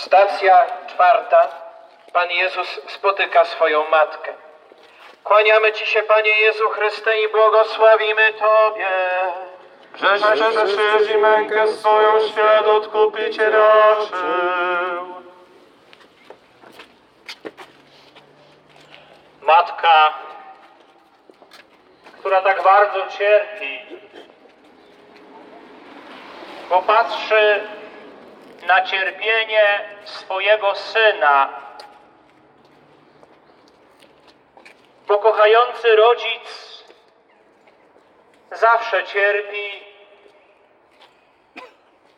Stacja czwarta. Pan Jezus spotyka swoją matkę. Kłaniamy Ci się, Panie Jezu Chryste, i błogosławimy Tobie. Żeś przez i mękę swoją świat odkupić raczył. Matka, która tak bardzo cierpi, bo patrzy na cierpienie swojego syna, bo kochający rodzic zawsze cierpi,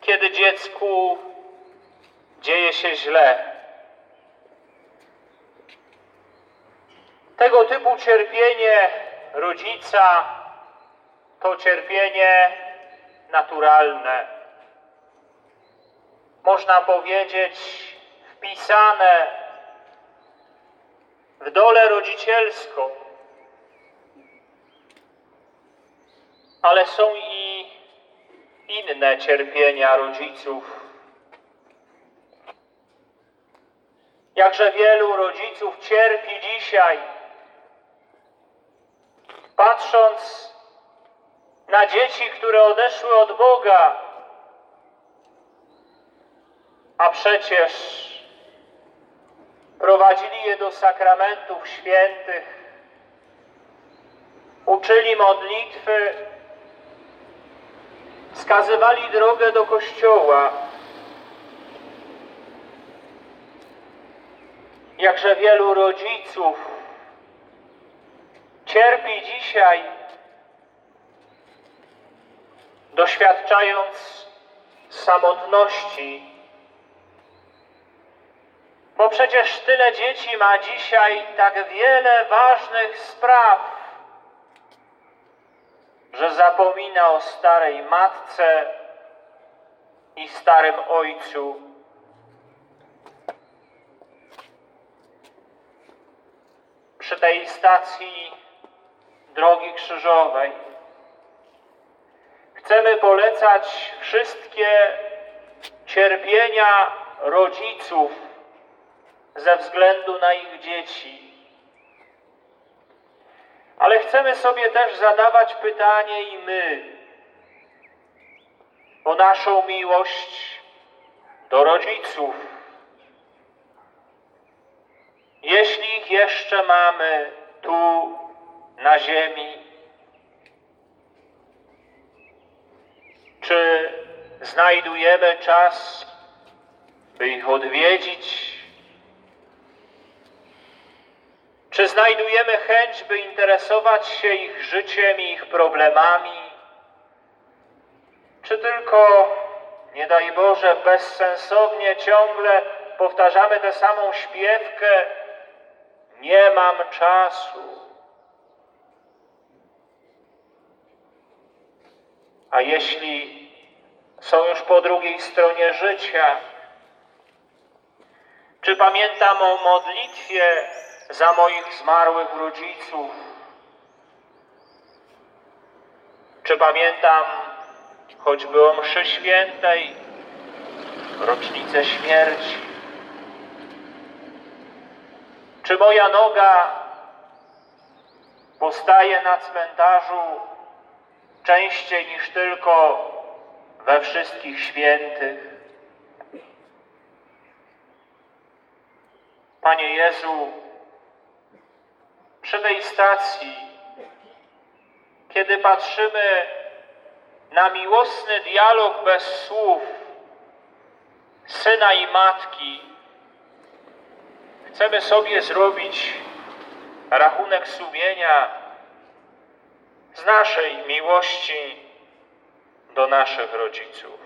kiedy dziecku dzieje się źle. Tego typu cierpienie rodzica to cierpienie naturalne. Można powiedzieć, wpisane w dolę rodzicielską. Ale są i inne cierpienia rodziców. Jakże wielu rodziców cierpi dzisiaj patrząc na dzieci, które odeszły od Boga, a przecież prowadzili je do sakramentów świętych, uczyli modlitwy, wskazywali drogę do kościoła. Jakże wielu rodziców cierpi dzisiaj, doświadczając samotności. Bo przecież tyle dzieci ma dzisiaj tak wiele ważnych spraw, że zapomina o starej matce i starym ojcu. Przy tej stacji drogi krzyżowej. Chcemy polecać wszystkie cierpienia rodziców ze względu na ich dzieci. Ale chcemy sobie też zadawać pytanie i my o naszą miłość do rodziców. Jeśli ich jeszcze mamy tu na ziemi? Czy znajdujemy czas, by ich odwiedzić? Czy znajdujemy chęć, by interesować się ich życiem i ich problemami? Czy tylko, nie daj Boże, bezsensownie ciągle powtarzamy tę samą śpiewkę? Nie mam czasu. A jeśli są już po drugiej stronie życia, czy pamiętam o modlitwie za moich zmarłych rodziców? Czy pamiętam choćby o mszy świętej, rocznicę śmierci? Czy moja noga postaje na cmentarzu częściej niż tylko we wszystkich świętych. Panie Jezu, przy tej stacji, kiedy patrzymy na miłosny dialog bez słów syna i matki, chcemy sobie zrobić rachunek sumienia z naszej miłości do naszych rodziców.